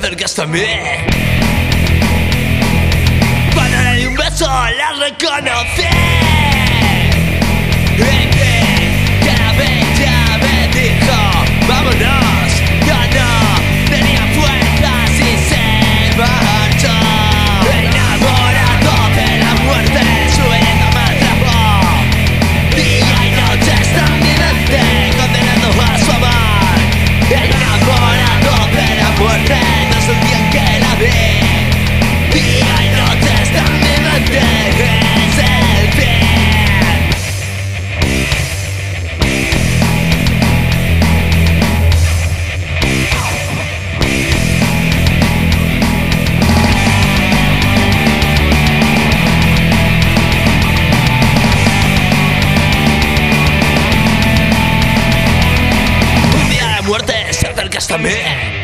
se acercaste a mí. Cuando le di un beso la reconocí. ため